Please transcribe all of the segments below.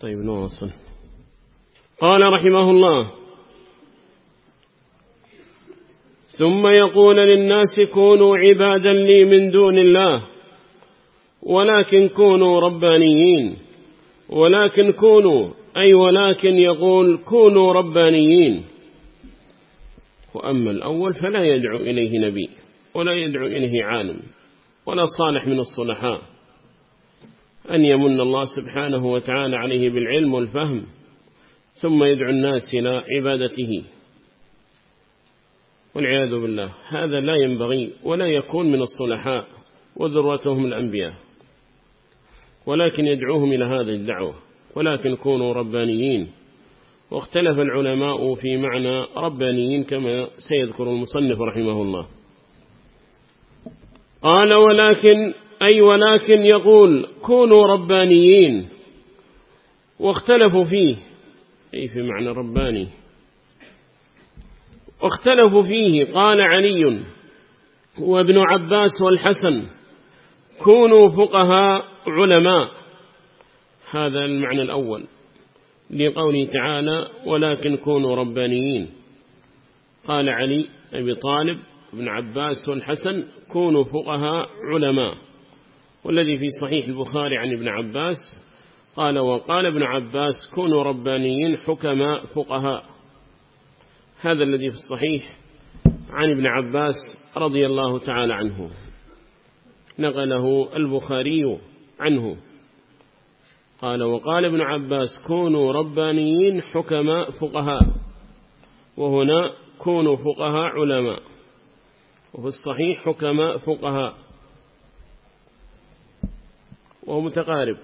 طيب نواصل قال رحمه الله ثم يقول للناس كونوا عبادا لي من دون الله ولكن كونوا ربانيين ولكن كونوا أي ولكن يقول كونوا ربانيين وأما الأول فلا يدعو إليه نبي ولا يدعو إليه عالم ولا صالح من الصلحاء. أن يمن الله سبحانه وتعالى عليه بالعلم والفهم ثم يدعو الناس إلى عبادته. والعياذ بالله هذا لا ينبغي ولا يكون من الصلحاء وذروتهم الأنبياء. ولكن يدعوهم إلى هذه الدعوة ولكن كونوا ربانيين. واختلف العلماء في معنى ربانيين كما سيذكر المصنف رحمه الله. قال ولكن أي ولكن يقول كونوا ربانيين واختلفوا فيه. أي في معنى رباني. واختلفوا فيه. قال علي وابن عباس والحسن كونوا فقهاء علماء. هذا المعنى الأول لقوله تعالى ولكن كونوا ربانيين. قال علي أبي طالب ابن عباس والحسن كونوا فقهاء علماء. والذي في صحيح البخاري عن ابن عباس قال وقال ابن عباس كونوا ربانيين حكماء فقهاء. هذا الذي في الصحيح عن ابن عباس رضي الله تعالى عنه. نقله البخاري عنه. قال وقال ابن عباس كونوا ربانيين حكماء فقهاء. وهنا كونوا فقهاء علماء. وفي الصحيح حكماء فقهاء. وهو متقارب.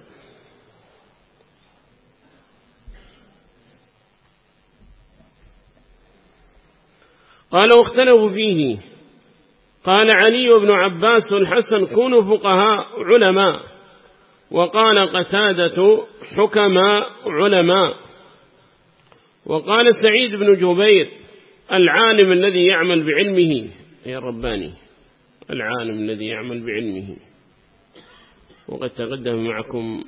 قال واختلفوا فيه. قال علي بن عباس والحسن كونوا فقهاء علماء. وقال قتادة حكماء علماء. وقال سعيد بن جبير العالم الذي يعمل بعلمه. يا رباني العالم الذي يعمل بعلمه. وقد تقدم معكم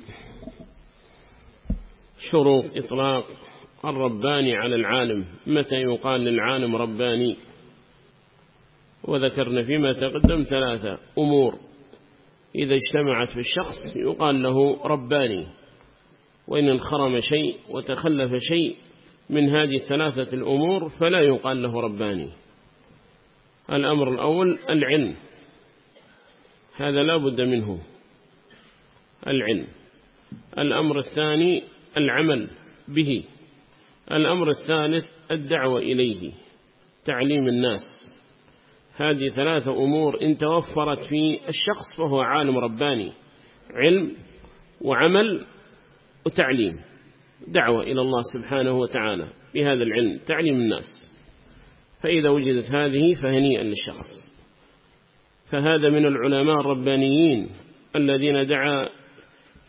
شروط إطلاق الرباني على العالم. متى يقال للعالم رباني؟ وذكرنا فيما تقدم ثلاثة أمور. إذا اجتمعت في الشخص يقال له رباني. وإن انخرم شيء وتخلف شيء من هذه الثلاثة الأمور فلا يقال له رباني. الأمر الأول العلم. هذا لا بد منه. العلم. الأمر الثاني العمل به. الأمر الثالث الدعوة إليه تعليم الناس. هذه ثلاثة أمور إن توفرت في الشخص فهو عالم رباني. علم وعمل وتعليم. دعوة إلى الله سبحانه وتعالى بهذا العلم تعليم الناس. فإذا وجدت هذه فهنيئا للشخص. فهذا من العلماء الربانيين الذين دعا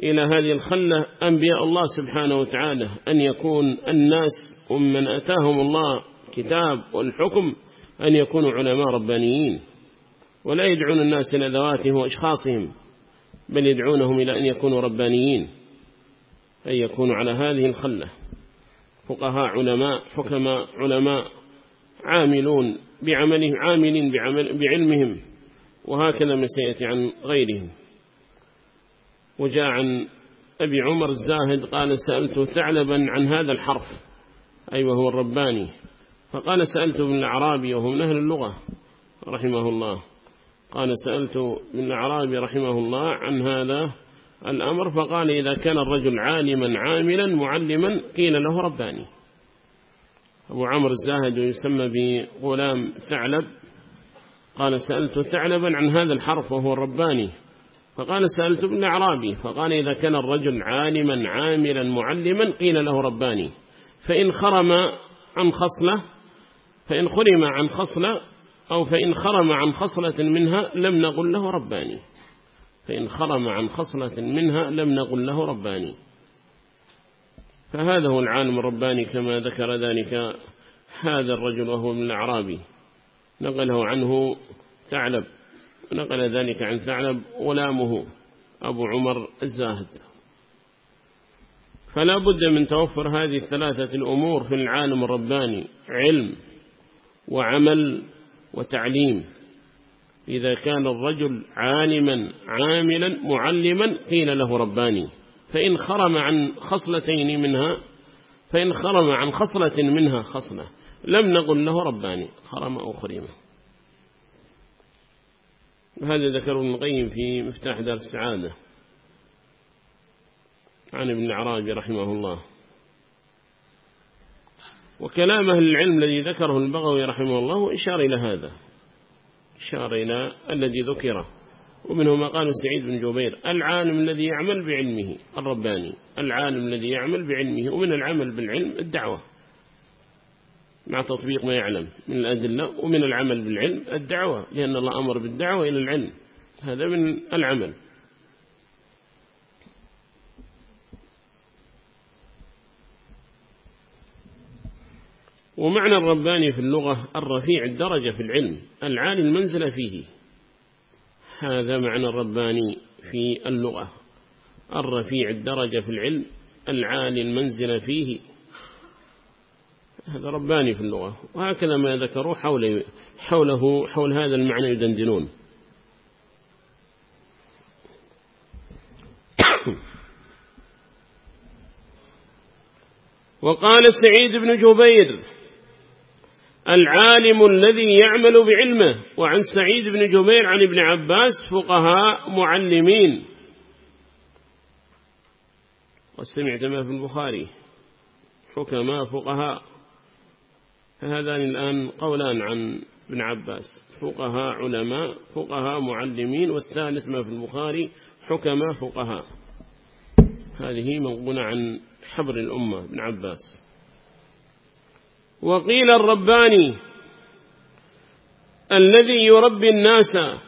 إلى هذه الخلة أنبياء الله سبحانه وتعالى أن يكون الناس ومن أتاهم الله كتاب والحكم أن يكونوا علماء ربانيين. ولا يدعون الناس إلى ذواتهم وأشخاصهم بل يدعونهم إلى أن يكونوا ربانيين أن يكونوا على هذه الخلة. فقهاء علماء حكماء علماء عاملون بعملهم عاملين بعمل بعلمهم وهكذا ما سيأتي عن غيرهم. وجاء عن أبي عمر الزاهد قال سألت ثعلبا عن هذا الحرف أي وهو الرباني. فقال سألت من الأعرابي وهو من أهل اللغة رحمه الله. قال سألت من الأعرابي رحمه الله عن هذا الأمر فقال إذا كان الرجل عالما عاملا معلما قيل له رباني. أبو عمر الزاهد يسمى بغلام ثعلب. قال سألت ثعلبا عن هذا الحرف وهو الرباني. فقال سألت ابن أعرابي فقال إذا كان الرجل عالما عاملا معلما قيل له رباني. فإن خرم عن خصلة فإن خرم عن خصلة أو فإن خرم عن خصلة منها لم نقل له رباني. فإن خرم عن خصلة منها لم نقل له رباني. فهذا هو العالم الرباني كما ذكر ذلك هذا الرجل وهو من الأعرابي. نقله عنه ثعلب. نقل ذلك عن ثعلب غلامه أبو عمر الزاهد. فلا بد من توفر هذه الثلاثة الأمور في العالم الرباني علم وعمل وتعليم. إذا كان الرجل عالما عاملا معلما قيل له رباني. فإن خرم عن خصلتين منها فإن خرم عن خصلة منها خصلة. لم نقل له رباني خرم أو خريمة هذا ذكر ابن القيم في مفتاح دار السعادة. عن ابن العرابي رحمه الله. وكلام أهل العلم الذي ذكره البغوي رحمه الله إشار إلى هذا. إشار إلى الذي ذكره. ومنه ما قال سعيد بن جبير العالم الذي يعمل بعلمه الرباني العالم الذي يعمل بعلمه ومن العمل بالعلم الدعوة. مع تطبيق ما يعلم من الأدلة ومن العمل بالعلم الدعوة لأن الله أمر بالدعوة إلى العلم. هذا من العمل. ومعنى الرباني في اللغة الرفيع الدرجة في العلم العالي المنزل فيه. هذا معنى الرباني في اللغة الرفيع الدرجة في العلم العالي المنزل فيه. هذا رباني في اللغة. وهكذا ما ذكروا حول حوله حول هذا المعنى يدندنون. وقال سعيد بن جبير العالم الذي يعمل بعلمه. وعن سعيد بن جبير عن ابن عباس فقهاء معلمين. وسمعت ما في البخاري. حكماء فقهاء. فهذان الآن قولان عن ابن عباس. فقهاء علماء فقهاء معلمين والثالث ما في البخاري حكماء فقهاء. هذه منقولة عن حبر الأمة ابن عباس. وقيل الرباني الذي يربي الناس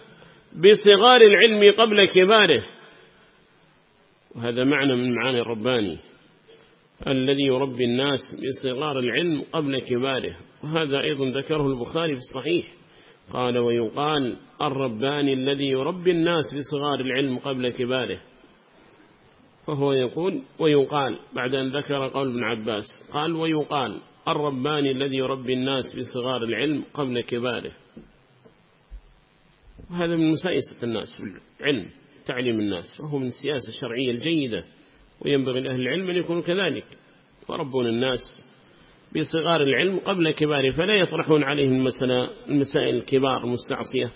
بصغار العلم قبل كباره. وهذا معنى من معاني الرباني. الذي يربي الناس بصغار العلم قبل كباره. وهذا أيضا ذكره البخاري في الصحيح. قال ويقال الرباني الذي يربي الناس بصغار العلم قبل كباره. فهو يقول ويقال بعد أن ذكر قول ابن عباس قال ويقال الرباني الذي يربي الناس بصغار العلم قبل كباره. وهذا من مسايسة الناس بالعلم تعليم الناس. وهو من السياسة الشرعية الجيدة. وينبغي لأهل العلم أن يكونوا كذلك. وربون الناس بصغار العلم قبل كباره فلا يطرحون عليهم المسائل الكبار المستعصية.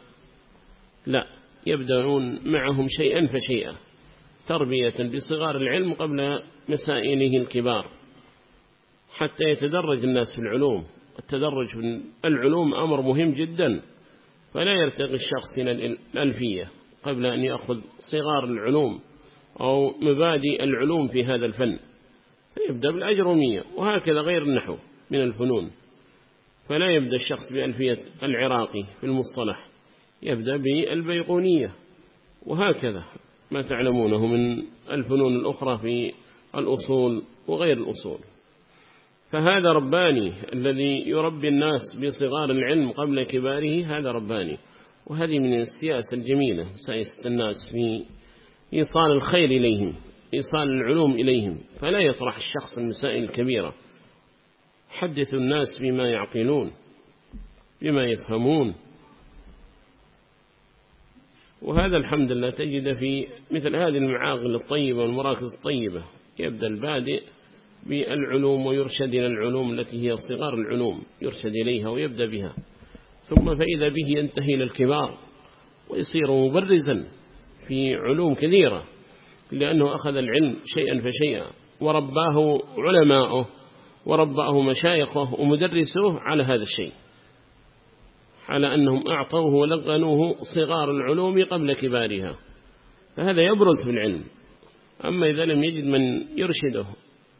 لا يبدأون معهم شيئا فشيئا. تربية بصغار العلم قبل مسائله الكبار. حتى يتدرج الناس في العلوم. التدرج في العلوم أمر مهم جدا. فلا يرتقي الشخص إلى الألفية قبل أن يأخذ صغار العلوم. أو مبادئ العلوم في هذا الفن. فيبدأ بالأجرمية وهكذا غير النحو من الفنون. فلا يبدأ الشخص بألفية العراقي في المصطلح يبدأ بالبيقونية. وهكذا ما تعلمونه من الفنون الأخرى في الأصول وغير الأصول. فهذا رباني الذي يربي الناس بصغار العلم قبل كباره هذا رباني. وهذه من السياسة الجميلة سياسة الناس في إيصال الخير إليهم إيصال العلوم إليهم فلا يطرح الشخص المسائل الكبيرة. حدث الناس بما يعقلون بما يفهمون. وهذا الحمد لله تجد في مثل هذه المعاقل الطيبة والمراكز الطيبة. يبدأ البادئ بالعلوم ويرشد إلى العلوم التي هي صغار العلوم يرشد إليها ويبدأ بها. ثم فإذا به ينتهي إلى الكبار ويصير مبرزا. في علوم كثيرة لأنه أخذ العلم شيئا فشيئا ورباه علماؤه ورباه مشايخه ومدرسوه على هذا الشيء على أنهم أعطوه ولغنوه صغار العلوم قبل كبارها. فهذا يبرز في العلم. أما إذا لم يجد من يرشده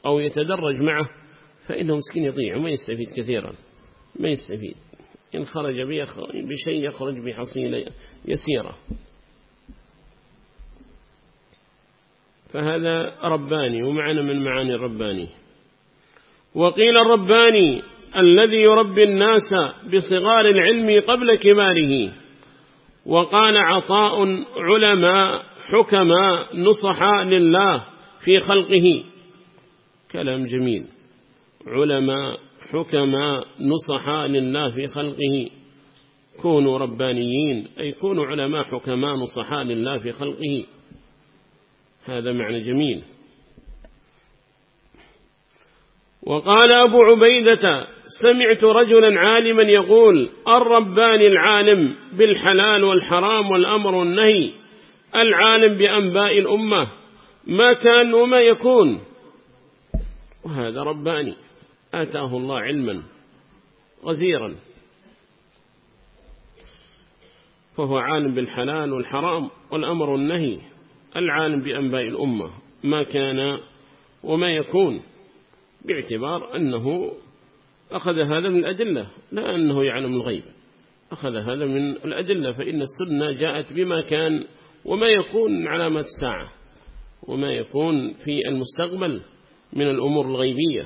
أو يتدرج معه فإنه مسكين يضيع وما يستفيد كثيرا ما يستفيد. إن خرج بشيء يخرج بحصيلة يسيرة. فهذا رباني ومعنى من معاني الرباني. وقيل الرباني الذي يربي الناس بصغار العلم قبل كباره وقال عطاء علماء حكماء نصحاء لله في خلقه. كلام جميل. علماء حكماء نصحاء لله في خلقه. كونوا ربانيين أي كونوا علماء حكماء نصحاء لله في خلقه. هذا معنى جميل. وقال أبو عبيدة سمعت رجلا عالما يقول الرباني العالم بالحلال والحرام والأمر والنهي العالم بأنباء الأمة ما كان وما يكون. وهذا رباني. آتاه الله علما غزيرا. فهو عالم بالحلال والحرام والأمر والنهي. العالم بأنباء الأمة ما كان وما يكون باعتبار أنه أخذ هذا من الأدلة لا أنه يعلم الغيب. أخذ هذا من الأدلة فإن السنة جاءت بما كان وما يكون من علامات الساعة وما يكون في المستقبل من الأمور الغيبية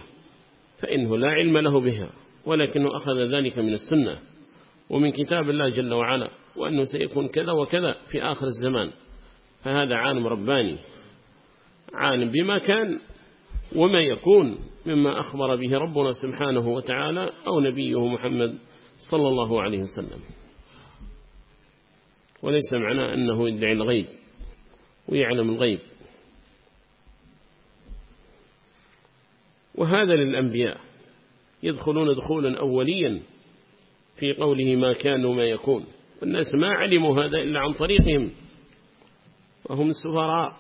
فإنه لا علم له بها ولكنه أخذ ذلك من السنة ومن كتاب الله جل وعلا وأنه سيكون كذا وكذا في آخر الزمان. فهذا عالم رباني عالم بما كان وما يكون مما أخبر به ربنا سبحانه وتعالى أو نبيه محمد صلى الله عليه وسلم. وليس معنى أنه يدعي الغيب ويعلم الغيب. وهذا للأنبياء يدخلون دخولا أوليا في قوله ما كان وما يكون. والناس ما علموا هذا إلا عن طريقهم. وهم السفراء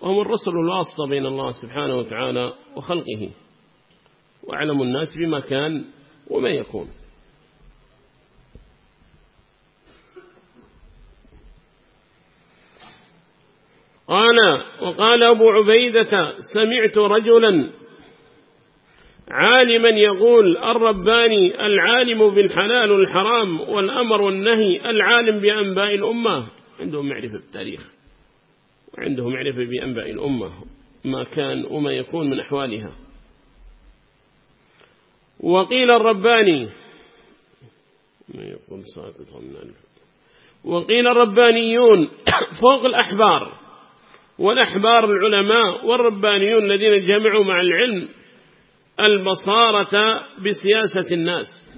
وهم الرسل الواسطة بين الله سبحانه وتعالى وخلقه. وأعلم الناس بما كان وما يكون. قال وقال أبو عبيدة سمعت رجلا عالما يقول الرباني العالم بالحلال والحرام والأمر والنهي العالم بأنباء الأمة. عندهم معرفة بالتاريخ. وعندهم معرفة بأنباء الأمة ما كان وما يكون من أحوالها. وقيل الرباني ما يقول ساكت وقيل الربانيون فوق الأحبار والأحبار العلماء والربانيون الذين جمعوا مع العلم البصارة بسياسة الناس.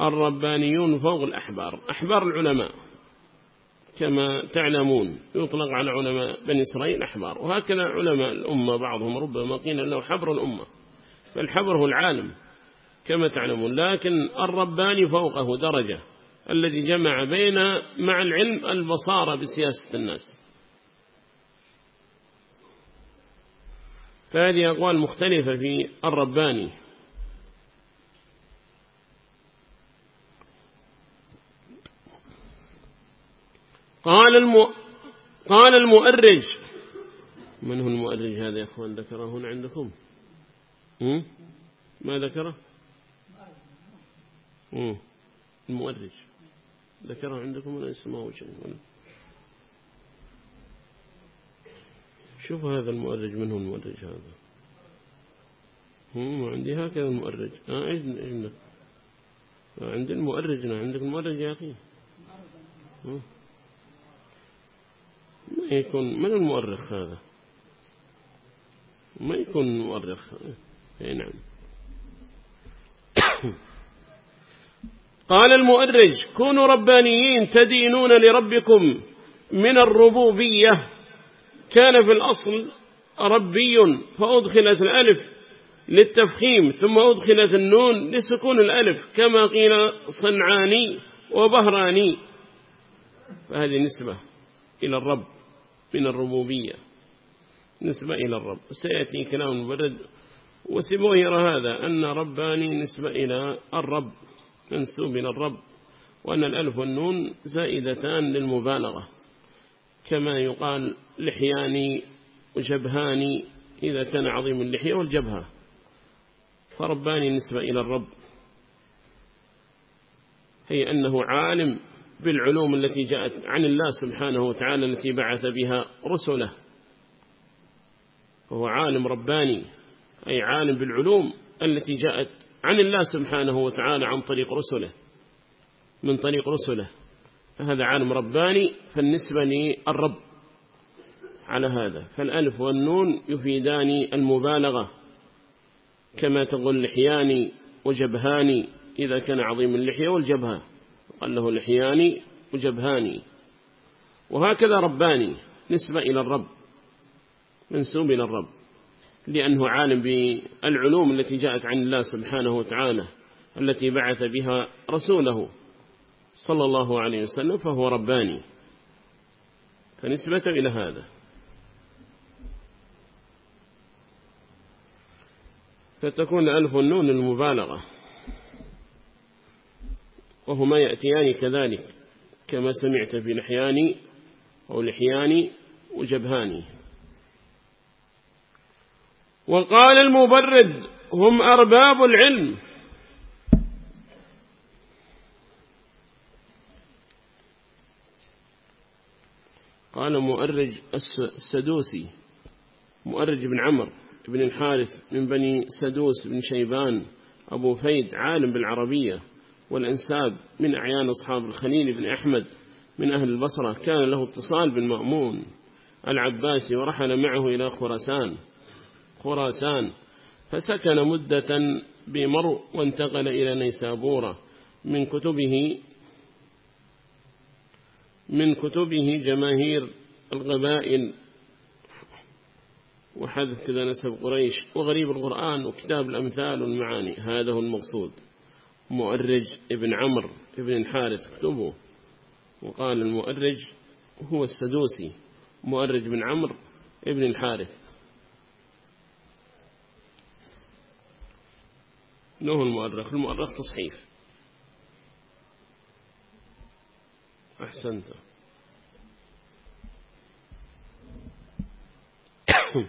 الربانيون فوق الأحبار أحبار العلماء. كما تعلمون يطلق على علماء بني إسرائيل أحبار وهكذا علماء الأمة بعضهم ربما قيل له حبر الأمة. فالحبر هو العالم كما تعلمون. لكن الرباني فوقه درجة الذي جمع بين مع العلم البصارة بسياسة الناس. فهذه أقوال مختلفة في الرباني. قال الم... قال المؤرج. من هو المؤرج هذا يا أخوان؟ ذكره هنا عندكم. هم؟ ما ذكره؟ هم. المؤرج. ذكره عندكم ولا اسمه شيء؟ شوف هذا المؤرج. من هو المؤرج هذا؟ هم عندي هكذا المؤرج. آه عندك؟ عندي المؤرج عندك المؤرج يا أخي. ما يكون من المؤرخ هذا؟ ما يكون مؤرخ. اي نعم. قال المؤرج كونوا ربانيين تدينون لربكم من الربوبية كان في الأصل ربي فأدخلت الألف للتفخيم ثم أدخلت النون لسكون الألف كما قيل صنعاني وبهراني. فهذه نسبة إلى الرب. من الربوبية. نسبة إلى الرب. سيأتي كلام المبرد وسبوهر هذا أن رباني نسبة إلى الرب. منسوب إلى الرب. وأن الألف والنون زائدتان للمبالغة. كما يقال لحياني وجبهاني إذا كان عظيم اللحية والجبهة. فرباني نسبة إلى الرب. هي أنه عالم. بالعلوم التي جاءت عن الله سبحانه وتعالى التي بعث بها رسله. وهو عالم رباني أي عالم بالعلوم التي جاءت عن الله سبحانه وتعالى عن طريق رسله من طريق رسله. فهذا عالم رباني فالنسبة للرب على هذا. فالألف والنون يفيدان المبالغة كما تقول لحياني وجبهاني إذا كان عظيم اللحية والجبهة. له لحياني وجبهاني. وهكذا رباني نسبة إلى الرب منسوب إلى الرب. لأنه عالم بالعلوم التي جاءت عن الله سبحانه وتعالى التي بعث بها رسوله صلى الله عليه وسلم فهو رباني. فنسبة إلى هذا. فتكون ألف النون المبالغة. وهما يأتيان كذلك كما سمعت في لحياني أو لحياني وجبهاني وقال المبرد هم أرباب العلم. قال مؤرج السدوسي مؤرج بن عمر بن الحارث من بني سدوس بن شيبان أبو فيد عالم بالعربية. والأنساب من أعيان أصحاب الخليل بن أحمد من أهل البصرة كان له اتصال بالمأمون العباسي ورحل معه إلى خراسان خراسان فسكن مدة بمرء وانتقل إلى نيسابورة. من كتبه من كتبه جماهير الغبائل وحذف كذا نسب قريش وغريب القرآن وكتاب الأمثال والمعاني هذا هو المقصود. مؤرج ابن عمر ابن الحارث اكتبه. وقال المؤرج هو السدوسي مؤرج بن عمر ابن الحارث. نوه المؤرخ المؤرخ تصحيف أحسنت.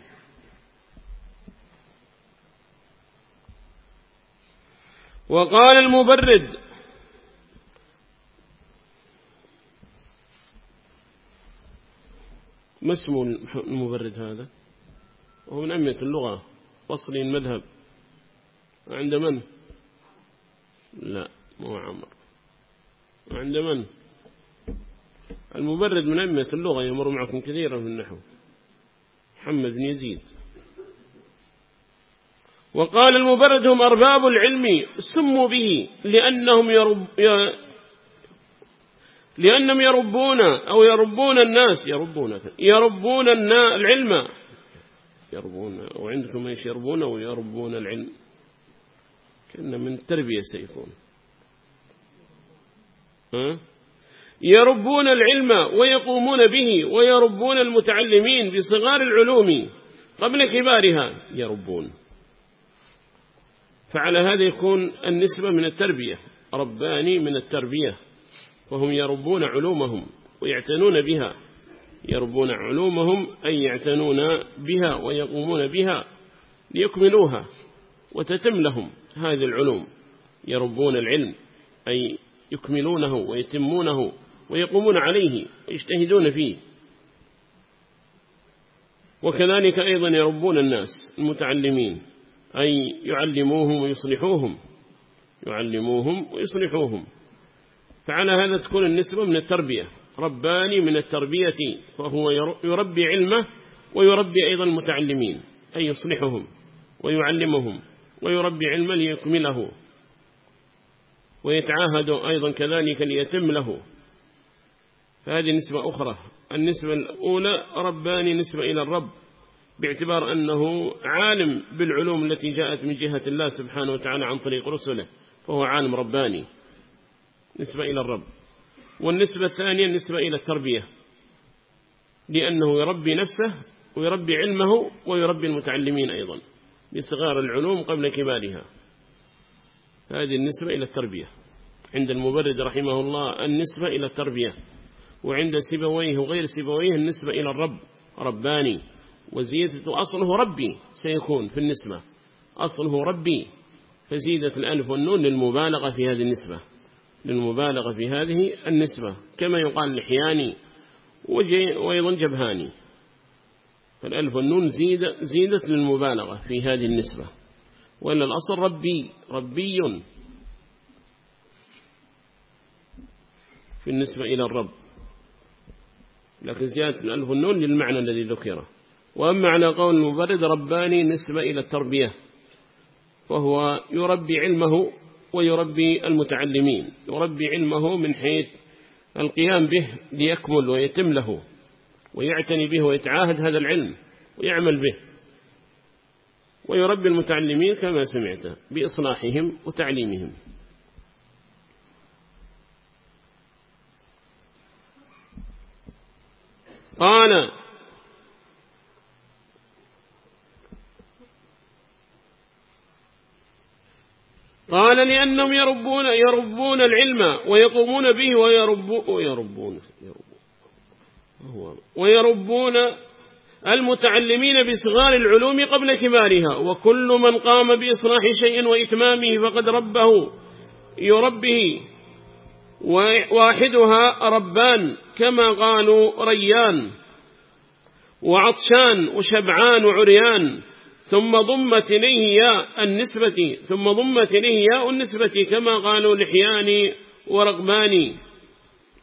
وقال المبرد ما اسمه المبرد هذا؟ وهو من أمية اللغة وصلي المذهب. عند من؟ لا مو عمر. عند من؟ المبرد من أمية اللغة يمر معكم كثيرا في النحو. محمد بن يزيد. وقال المبرد هم أرباب العلم سموا به لأنهم يرب لأنهم يربون أو يربون الناس يربون يربون العلم. يربون وعندكم إيش؟ يربون أو يربون العلم. كأن من التربية سيكون. ها؟ يربون العلم ويقومون به ويربون المتعلمين بصغار العلوم. قبل كبارها يربون. فعلى هذا يكون النسبة من التربية. رباني من التربية. وهم يربون علومهم ويعتنون بها. يربون علومهم أي يعتنون بها ويقومون بها ليكملوها وتتم لهم هذه العلوم. يربون العلم أي يكملونه ويتمونه ويقومون عليه ويجتهدون فيه. وكذلك أيضا يربون الناس المتعلمين. أي يعلموهم ويصلحوهم. يعلموهم ويصلحوهم. فعلى هذا تكون النسبة من التربية. رباني من التربية فهو يربي علمه ويربي أيضا المتعلمين أي يصلحهم ويعلمهم ويربي علما ليكمله. ويتعاهد أيضا كذلك ليتم له. فهذه نسبة أخرى. النسبة الأولى رباني نسبة إلى الرب. باعتبار أنه عالم بالعلوم التي جاءت من جهة الله سبحانه وتعالى عن طريق رسله فهو عالم رباني. نسبة إلى الرب. والنسبة الثانية النسبة إلى التربية. لأنه يربي نفسه ويربي علمه ويربي المتعلمين أيضا بصغار العلوم قبل كبارها. هذه النسبة إلى التربية. عند المبرد رحمه الله النسبة إلى التربية. وعند سبويه وغير سبويه النسبة إلى الرب رباني. وزيادة أصله ربي سيكون في النسبة. أصله ربي فزيدة الألف والنون للمبالغة في هذه النسبة. للمبالغة في هذه النسبة. كما يقال لحياني وأيضا جبهاني. فالألف والنون زيد زيدت للمبالغة في هذه النسبة. وإلا الأصل ربي ربي. في النسبة إلى الرب. لكن زيادة الألف والنون للمعنى الذي ذكره. وأما على قول المبرد رباني نسبة إلى التربية وهو يربي علمه ويربي المتعلمين يربي علمه من حيث القيام به ليكمل ويتم له ويعتني به ويتعاهد هذا العلم ويعمل به ويربي المتعلمين كما سمعت بإصلاحهم وتعليمهم. قال قال لأنهم يربون يربون العلم ويقومون به ويربون ويربون ويربون المتعلمين بصغار العلوم قبل كبارها. وكل من قام بإصلاح شيء وإتمامه فقد ربه يربه. واحدها ربان كما قالوا ريان. وعطشان وشبعان وعريان. ثم ضمت إليه ياء النسبة ثم ضمت إليه ياء النسبة كما قالوا لحيان ورغبان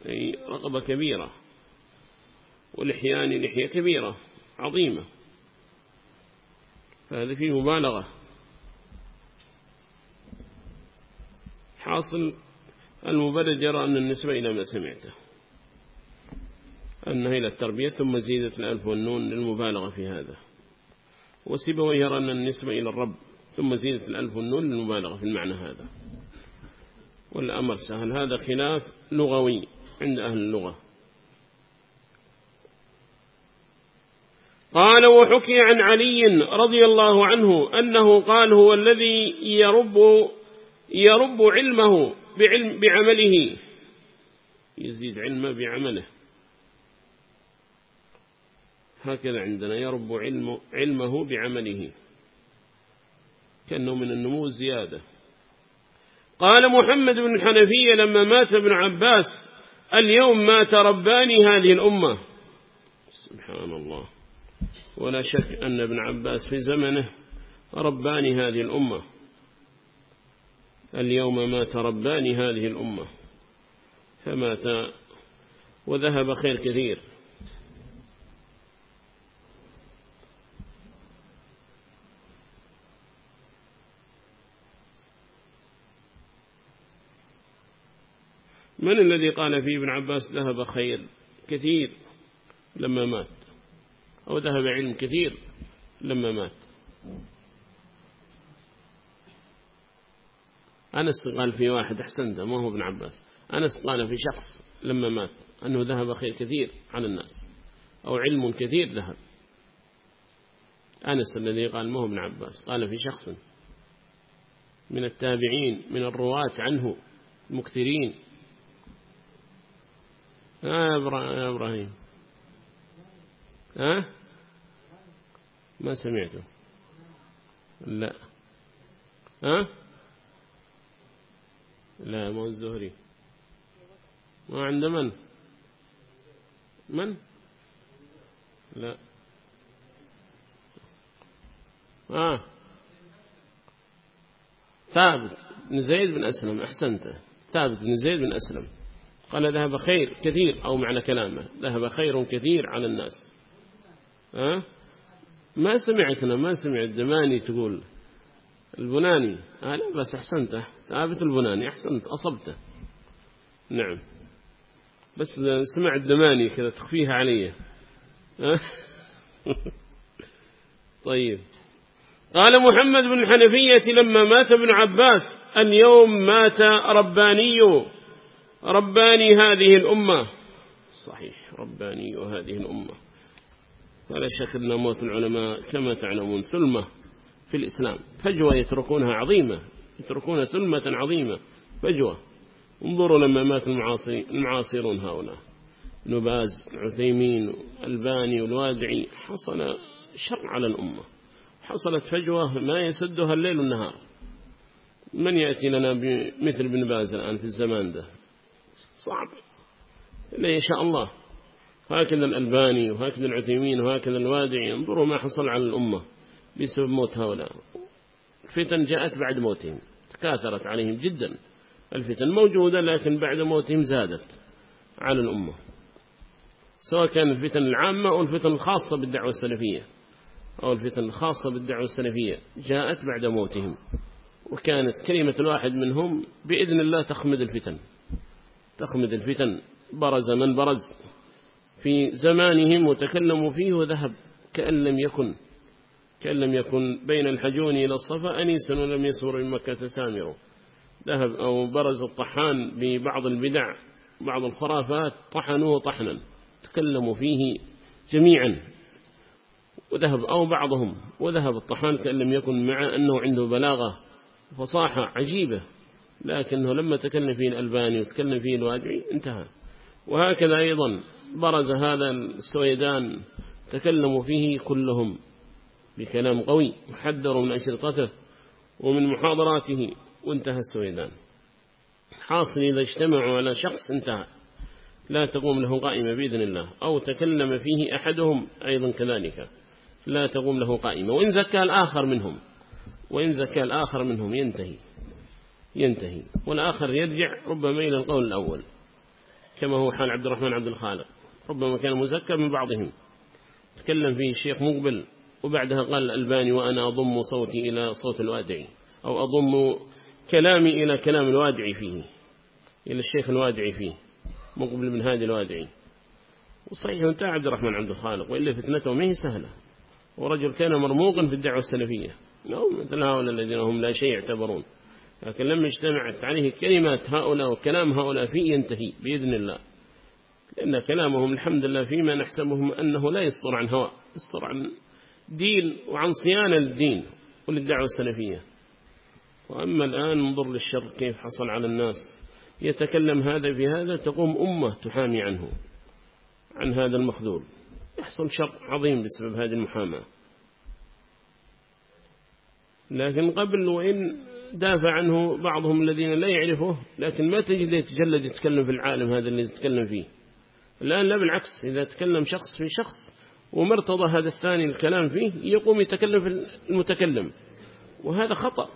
أي رغبة كبيرة ولحيان لحية كبيرة عظيمة. فهذا فيه مبالغة. حاصل المبرد يرى أن النسبة إلى ما سمعته. أنها إلى التربية ثم زيدت الألف والنون للمبالغة في هذا. وسبوي يرى أن النسبة إلى الرب ثم زيدت الألف والنون للمبالغة في المعنى هذا. والأمر سهل. هذا خلاف لغوي عند أهل اللغة. قال وحكي عن علي رضي الله عنه أنه قال هو الذي يرب يرب علمه بعلم بعمله. يزيد علمه بعمله. هكذا عندنا يرب علم علمه بعمله. كأنه من النمو زيادة. قال محمد بن الحنفية لما مات ابن عباس اليوم مات رباني هذه الأمة. سبحان الله. ولا شك أن ابن عباس في زمنه رباني هذه الأمة. اليوم مات رباني هذه الأمة. فمات وذهب خير كثير. من الذي قال فيه ابن عباس ذهب خير؟ كثير لما مات. أو ذهب علم كثير لما مات. أنس قال في واحد أحسنت ما هو ابن عباس. أنس قال في شخص لما مات أنه ذهب خير كثير على الناس. أو علم كثير ذهب. أنس الذي قال ما هو ابن عباس؟ قال في شخص من التابعين من الرواة عنه مكثرين. ها يا إبراهيم. ها؟ ما سمعته. لا. ها؟ لا مو الزهري. ما عند من؟ من؟ لا. آه ثابت بن زيد بن أسلم أحسنت. ثابت بن زيد بن أسلم. قال ذهب خير كثير أو معنى كلامه ذهب خير كثير على الناس. ها؟ ما سمعتنا ما سمعت. دماني تقول البناني. آه لا بس أحسنت ثابت البناني أحسنت أصبته. نعم. بس سمع الدماني كذا تخفيها علي. طيب. قال محمد بن الحنفية لما مات ابن عباس اليوم مات رباني. رباني هذه الأمة. صحيح رباني وهذه الأمة. فلا شك أن موت العلماء كما تعلمون ثلمة في الإسلام. فجوة يتركونها عظيمة يتركونها ثلمة عظيمة. فجوة. انظروا لما مات المعاصرون هؤلاء. نباز عثيمين الباني والوادعي حصل شر على الأمة. حصلت فجوة ما يسدها الليل والنهار من يأتي لنا بمثل بن باز الآن في الزمان ده؟ صعب. إلا يشاء الله. هكذا الألباني وهكذا العثيمين وهكذا الوادعي انظروا ما حصل على الأمة بسبب موت هؤلاء. الفتن جاءت بعد موتهم تكاثرت عليهم جدا. الفتن موجودة لكن بعد موتهم زادت على الأمة. سواء كان الفتن العامة أو الفتن الخاصة بالدعوة السلفية. أو الفتن الخاصة بالدعوة السلفية. جاءت بعد موتهم. وكانت كلمة الواحد منهم بإذن الله تخمد الفتن. تخمد الفتن برز من برز. في زمانهم وتكلموا فيه وذهب كأن لم يكن كأن لم يكن. بين الحجون إلى الصفا أنيس ولم يسور من مكة سامر ذهب أو برز الطحان ببعض البدع بعض الخرافات طحنوه طحنا. تكلموا فيه جميعا. وذهب أو بعضهم وذهب الطحان كأن لم يكن مع أنه عنده بلاغة فصاحة عجيبة. لكنه لما تكلم فيه الألباني وتكلم فيه الوادعي انتهى. وهكذا أيضا برز هذا السويدان تكلموا فيه كلهم بكلام قوي وحذروا من أشرطته ومن محاضراته وانتهى السويدان. حاصل إذا اجتمعوا على شخص انتهى. لا تقوم له قائمة بإذن الله. أو تكلم فيه أحدهم أيضا كذلك. لا تقوم له قائمة. وإن زكى الآخر منهم وإن زكى الآخر منهم ينتهي. ينتهي. والآخر يرجع ربما إلى القول الأول كما هو حال عبد الرحمن عبد الخالق. ربما كان مزكى من بعضهم. تكلم فيه الشيخ مقبل وبعدها قال الألباني وأنا أضم صوتي إلى صوت الوادعي أو أضم كلامي إلى كلام الوادعي فيه إلى الشيخ الوادعي فيه مقبل من هذه الوادعي. وصحيح أنت عبد الرحمن عبد الخالق وإلا فتنته ما هي سهلة. ورجل كان مرموقا في الدعوة السلفية. أو مثل هؤلاء الذين هم لا شيء يعتبرون. لكن لما اجتمعت عليه كلمات هؤلاء وكلام هؤلاء فيه ينتهي بإذن الله. لأن كلامهم الحمد لله فيما نحسبهم أنه لا يصدر عن هواء يصدر عن دين وعن صيانة للدين وللدعوة السلفية. وأما الآن انظر للشر كيف حصل على الناس. يتكلم هذا في هذا تقوم أمة تحامي عنه عن هذا المخذول. يحصل شر عظيم بسبب هذه المحاماة. لكن قبل وإن دافع عنه بعضهم الذين لا يعرفه لكن ما تجد يتجلد يتكلم في العالم هذا اللي يتكلم فيه. الآن لا بالعكس إذا تكلم شخص في شخص ومرتضى هذا الثاني الكلام فيه يقوم يتكلم في المتكلم. وهذا خطأ.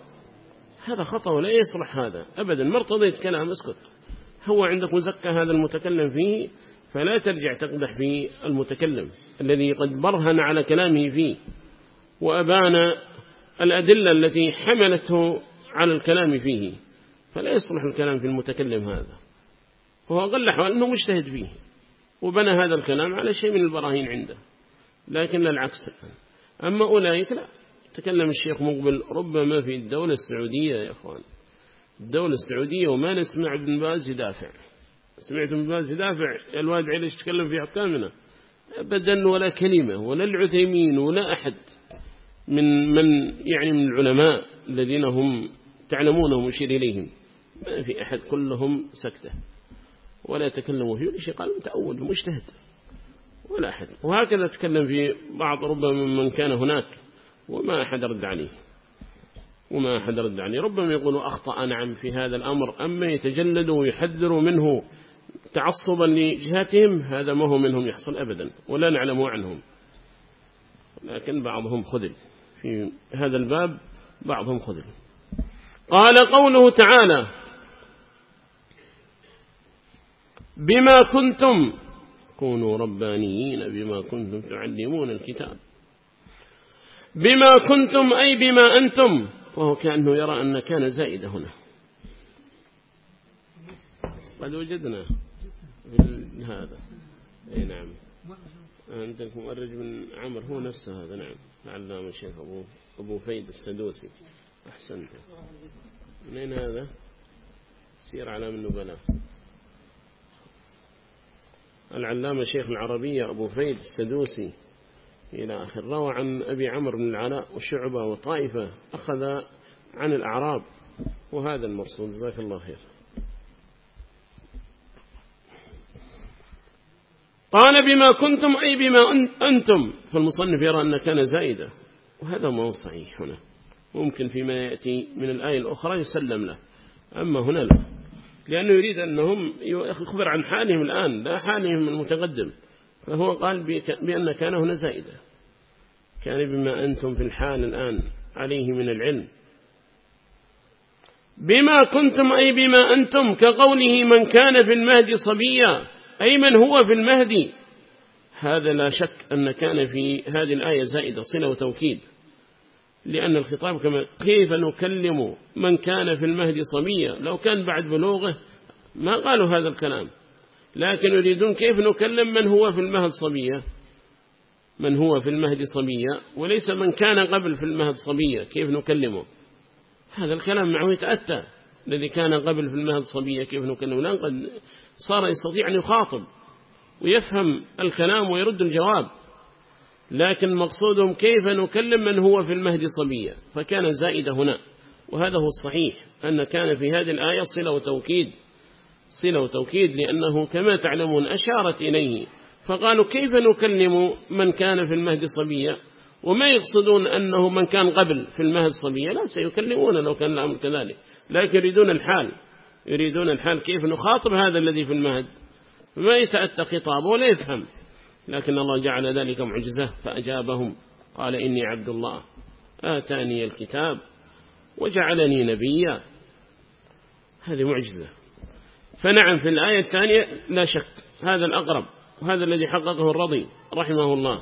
هذا خطأ ولا يصلح هذا. أبدا مرتضى الكلام اسكت. هو عندك مزكى هذا المتكلم فيه فلا ترجع تقدح في المتكلم الذي قد برهن على كلامه فيه. وأبان الأدلة التي حملته على الكلام فيه فلا يصلح الكلام في المتكلم هذا. وهو أقل حوال أنه مجتهد فيه وبنى هذا الكلام على شيء من البراهين عنده لكن لا العكس أما أولئك لا. تكلم الشيخ مقبل ربما في الدولة السعودية يا أخوان. الدولة السعودية وما نسمع ابن باز يدافع. سمعت ابن باز يدافع الواد عيلش تكلم في حكامنا أبدا ولا كلمة ولا العثيمين ولا أحد من من يعني من العلماء الذين هم تعلمونهم وشير إليهم. ما في أحد كلهم سكتة. ولا يتكلموا فيه شيء. قال متأول مجتهد. ولا أحد. وهكذا تكلم في بعض ربما من كان هناك. وما أحد رد عليه. وما أحد رد عليه. ربما يقول أخطأ نعم في هذا الأمر. أما يتجلدوا ويحذروا منه تعصبا لجهاتهم هذا ما هو منهم يحصل أبدا. ولا نعلم عنهم. لكن بعضهم خذل. في هذا الباب بعضهم خذل. قال قوله تعالى بما كنتم كونوا ربانيين بما كنتم تعلمون الكتاب بما كنتم أي بما أنتم وهو كأنه يرى أن كان زائدة هنا قد وجدنا هذا. أي نعم. عندك مؤرج من عمر هو نفسه هذا نعم. علام الشيخ أبو, أبو فيد السدوسي. أحسنت. من هذا؟ سير علام النبلاء العلامة شيخ العربية أبو فيد السدوسي إلى آخر روى عن أبي عمرو بن العلاء وشعبة وطائفة أخذ عن الأعراب وهذا المرسول. جزاك الله خير. قال بما كنتم أي بما أنتم. فالمصنف يرى أن كان زائدة وهذا ما هو صحيح هنا. ممكن فيما يأتي من الآية الأخرى يسلم له. أما هنا لا. لأنه يريد أنهم يخبر عن حالهم الآن لا حالهم المتقدم. فهو قال بأن كان هنا زائدة. كان بما أنتم في الحال الآن عليه من العلم. بما كنتم أي بما أنتم كقوله من كان في المهد صبيا أي من هو في المهدي. هذا لا شك أن كان في هذه الآية زائدة صلة وتوكيد. لأن الخطاب كما كيف نكلم من كان في المهد صبيا لو كان بعد بلوغه ما قالوا هذا الكلام. لكن يريدون كيف نكلم من هو في المهد صبيا من هو في المهد صبيا وليس من كان قبل في المهد صبيا كيف نكلمه؟ هذا الكلام معه يتأتى. الذي كان قبل في المهد صبيا كيف نكلمه؟ لأن قد صار يستطيع أن يخاطب ويفهم الكلام ويرد الجواب. لكن مقصودهم كيف نكلم من هو في المهد صبيا؟ فكان زائد هنا وهذا هو الصحيح أن كان في هذه الآية صلة وتوكيد صلة وتوكيد لأنه كما تعلمون أشارت إليه. فقالوا كيف نكلم من كان في المهد صبيا؟ وما يقصدون أنه من كان قبل في المهد صبيا؟ لا سيكلمون لو كان الأمر كذلك. لكن يريدون الحال يريدون الحال كيف نخاطب هذا الذي في المهد؟ ما يتأتى خطابه ولا يفهم. لكن الله جعل ذلك معجزة فأجابهم قال إني عبد الله آتاني الكتاب وجعلني نبيا. هذه معجزة. فنعم في الآية الثانية لا شك هذا الأقرب وهذا الذي حققه الرضي رحمه الله.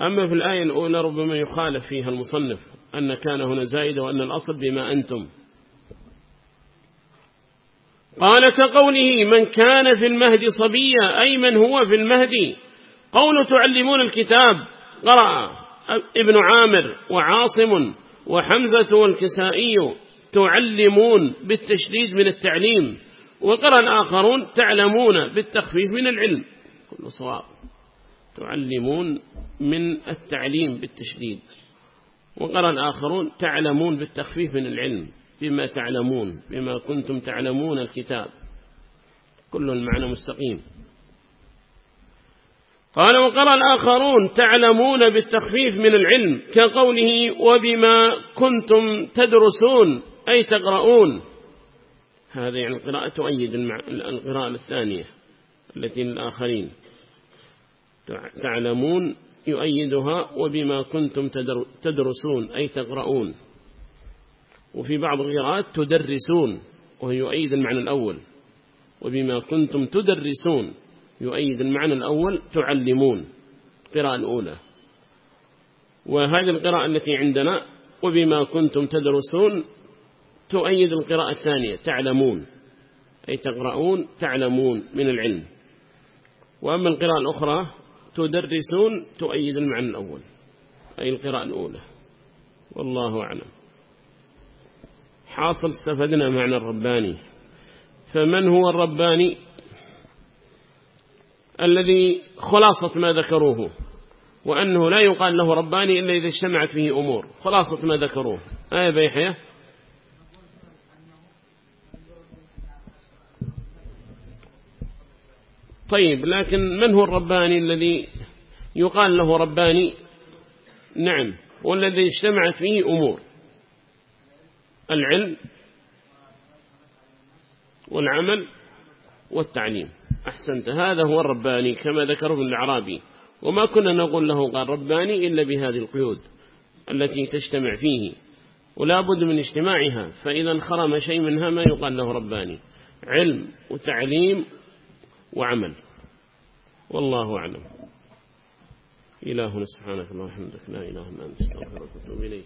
أما في الآية الأولى ربما يخالف فيها المصنف أن كان هنا زائد وأن الأصل بما أنتم. قال كقوله من كان في المهد صبيا أي من هو في المهد؟ قول تعلمون الكتاب. قرأ. ابن عامر وعاصم وحمزة والكسائي تعلمون بالتشديد من التعليم. وقرأ الآخرون تعلمون بالتخفيف من العلم. كل صواب. تعلمون من التعليم بالتشديد. وقرأ الآخرون تعلمون بالتخفيف من العلم. بما تعلمون بما كنتم تعلمون الكتاب. كل المعنى مستقيم. قال وقرأ الآخرون تعلمون بالتخفيف من العلم كقوله وبما كنتم تدرسون أي تقرؤون. هذا يعني القراءة تؤيد القراءة الثانية التي للآخرين تعلمون يؤيدها وبما كنتم تدرسون أي تقرؤون. وفي بعض القراءات تدرسون وهو يؤيد المعنى الأول. وبما كنتم تدرسون يؤيد المعنى الأول تعلمون. القراءة الأولى. وهذه القراءة التي عندنا وبما كنتم تدرسون تؤيد القراءة الثانية تعلمون. أي تقرؤون تعلمون من العلم. وأما القراءة الأخرى تدرسون تؤيد المعنى الأول. أي القراءة الأولى. والله أعلم. حاصل استفدنا معنى الرباني. فمن هو الرباني؟ الذي خلاصة ما ذكروه وأنه لا يقال له رباني إلا إذا اجتمعت فيه أمور. خلاصة ما ذكروه. آية بيحية. طيب لكن من هو الرباني الذي يقال له رباني؟ نعم. والذي اجتمعت فيه أمور. العلم والعمل والتعليم. أحسنت. هذا هو الرباني كما ذكره ابن العرابي وما كنا نقول له قال رباني إلا بهذه القيود التي تجتمع فيه. ولا بد من اجتماعها. فإذا انخرم شيء منها ما يقال له رباني. علم وتعليم وعمل. والله أعلم. إلهنا سبحانك اللهم وبحمدك. لا إله إلا أنت. أستغفرك وأتوب إليك.